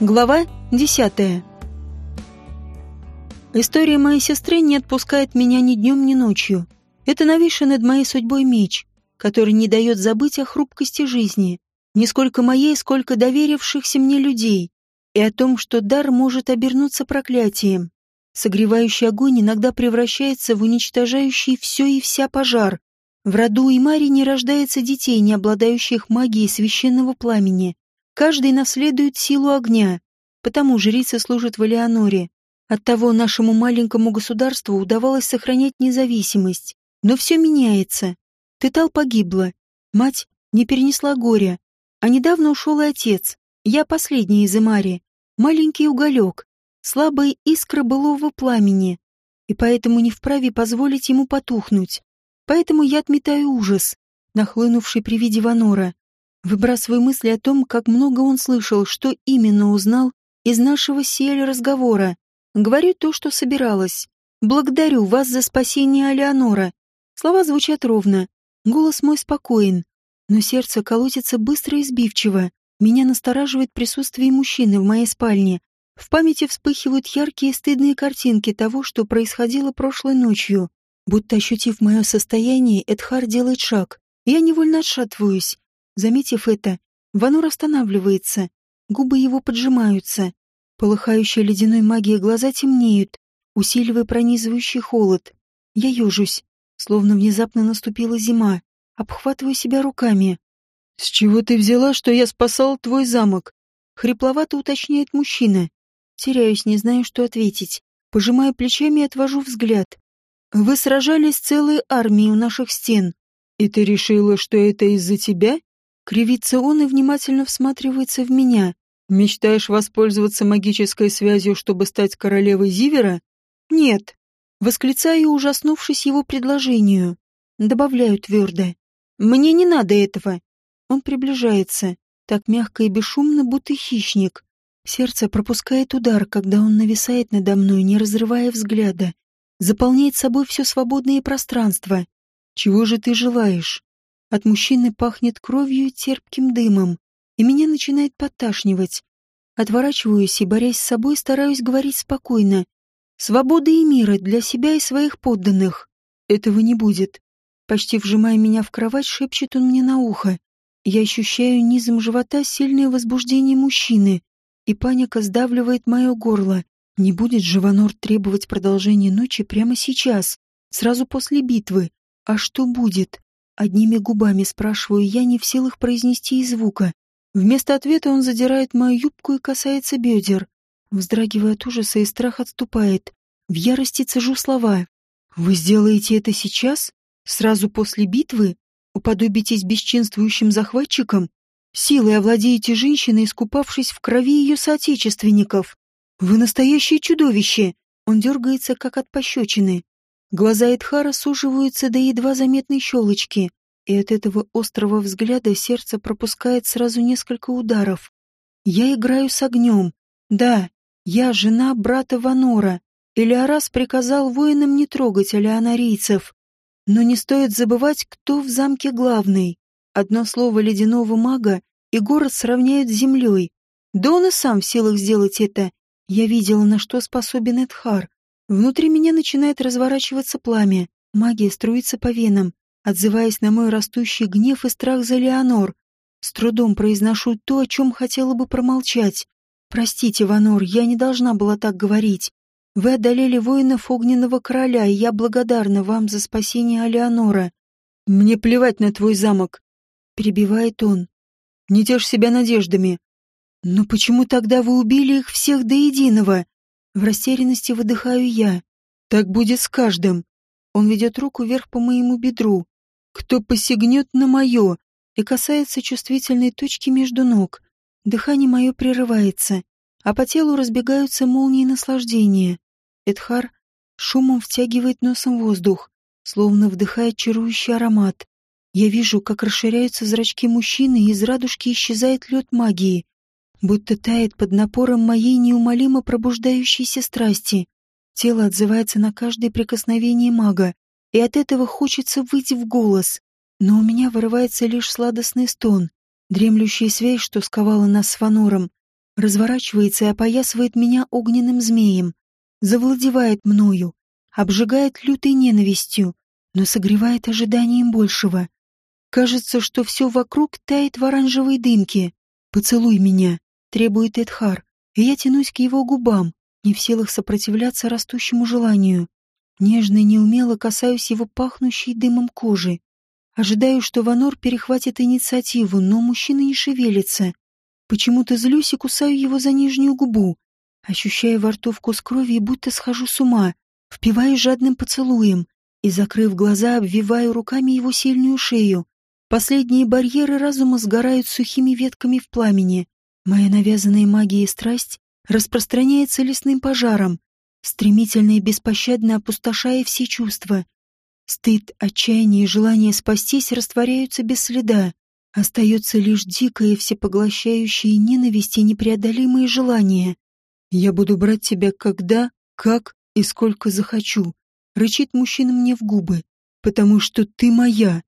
Глава 10. История моей сестры не отпускает меня ни днем, ни ночью. Это нависший над моей судьбой меч, который не дает забыть о хрупкости жизни, не сколько моей, сколько доверившихся мне людей, и о том, что дар может обернуться проклятием. Согревающий огонь иногда превращается в уничтожающий все и вся пожар. В роду и Мари не рождается детей, не обладающих магией священного пламени. Каждый наследует силу огня, потому жрица служит в Элеоноре. Оттого нашему маленькому государству удавалось сохранять независимость. Но все меняется. Тетал погибла. Мать не перенесла горя. А недавно ушел и отец. Я последний из Имари. Маленький уголек. Слабая искра былого пламени. И поэтому не вправе позволить ему потухнуть. Поэтому я отметаю ужас, нахлынувший при виде Ванора. Выбрасываю мысли о том, как много он слышал, что именно узнал из нашего сели разговора. Говорю то, что собиралась. Благодарю вас за спасение Алеонора. Слова звучат ровно. Голос мой спокоен. Но сердце колотится быстро и сбивчиво. Меня настораживает присутствие мужчины в моей спальне. В памяти вспыхивают яркие стыдные картинки того, что происходило прошлой ночью. Будто ощутив мое состояние, Эдхар делает шаг. Я невольно отшатываюсь. Заметив это, Ванур останавливается, губы его поджимаются. Полыхающие ледяной магией глаза темнеют, усиливая пронизывающий холод. Я ежусь, словно внезапно наступила зима, обхватываю себя руками. «С чего ты взяла, что я спасал твой замок?» Хрипловато уточняет мужчина. Теряюсь, не знаю, что ответить. Пожимаю плечами отвожу взгляд. «Вы сражались целой армией у наших стен. И ты решила, что это из-за тебя?» Кривится он и внимательно всматривается в меня. Мечтаешь воспользоваться магической связью, чтобы стать королевой Зивера? Нет. Восклицаю, ужаснувшись его предложению. Добавляю твердо. Мне не надо этого. Он приближается, так мягко и бесшумно, будто хищник. Сердце пропускает удар, когда он нависает надо мной, не разрывая взгляда. Заполняет собой все свободное пространство. Чего же ты желаешь? От мужчины пахнет кровью и терпким дымом, и меня начинает подташнивать. Отворачиваюсь и, борясь с собой, стараюсь говорить спокойно. Свободы и мира для себя и своих подданных. Этого не будет. Почти вжимая меня в кровать, шепчет он мне на ухо. Я ощущаю низом живота сильное возбуждение мужчины, и паника сдавливает мое горло. Не будет же Ванор требовать продолжения ночи прямо сейчас, сразу после битвы. А что будет? Одними губами спрашиваю я, не в силах произнести и звука. Вместо ответа он задирает мою юбку и касается бедер. Вздрагивая от ужаса и страх отступает. В ярости цежу слова. «Вы сделаете это сейчас? Сразу после битвы? Уподобитесь бесчинствующим захватчикам? Силой овладеете женщиной, искупавшись в крови ее соотечественников? Вы настоящее чудовище!» Он дергается, как от пощечины. Глаза Эдхара суживаются до едва заметной щелочки, и от этого острого взгляда сердце пропускает сразу несколько ударов. Я играю с огнем. Да, я жена брата Ванора. Элиарас приказал воинам не трогать алианарийцев. Но не стоит забывать, кто в замке главный. Одно слово ледяного мага, и город сравняют с землей. Да он и сам в силах сделать это. Я видела, на что способен Эдхар. Внутри меня начинает разворачиваться пламя, магия струится по венам, отзываясь на мой растущий гнев и страх за Леонор. С трудом произношу то, о чем хотела бы промолчать. «Простите, Ванор, я не должна была так говорить. Вы одолели воинов Огненного Короля, и я благодарна вам за спасение Алеонора. Мне плевать на твой замок», — перебивает он. «Не тешь себя надеждами». «Но почему тогда вы убили их всех до единого?» В растерянности выдыхаю я. Так будет с каждым. Он ведет руку вверх по моему бедру. Кто посягнет на мое и касается чувствительной точки между ног. Дыхание мое прерывается, а по телу разбегаются молнии наслаждения. Эдхар шумом втягивает носом воздух, словно вдыхает чарующий аромат. Я вижу, как расширяются зрачки мужчины, и из радужки исчезает лед магии будто тает под напором моей неумолимо пробуждающейся страсти. Тело отзывается на каждое прикосновение мага, и от этого хочется выйти в голос. Но у меня вырывается лишь сладостный стон, дремлющая связь, что сковала нас с Фанором. разворачивается и опоясывает меня огненным змеем, завладевает мною, обжигает лютой ненавистью, но согревает ожиданием большего. Кажется, что все вокруг тает в оранжевой дымке. «Поцелуй меня», — требует Эдхар, и я тянусь к его губам, не в силах сопротивляться растущему желанию. Нежно и неумело касаюсь его пахнущей дымом кожи. Ожидаю, что Ванор перехватит инициативу, но мужчина не шевелится. Почему-то злюсь и кусаю его за нижнюю губу, ощущая во рту вкус крови и будто схожу с ума, впиваю жадным поцелуем и, закрыв глаза, обвиваю руками его сильную шею. Последние барьеры разума сгорают сухими ветками в пламени. Моя навязанная магия и страсть распространяется лесным пожаром, стремительно и беспощадно опустошая все чувства. Стыд, отчаяние и желание спастись растворяются без следа. Остается лишь дикое, всепоглощающее ненависть и непреодолимые желания. «Я буду брать тебя когда, как и сколько захочу», — рычит мужчина мне в губы, «потому что ты моя».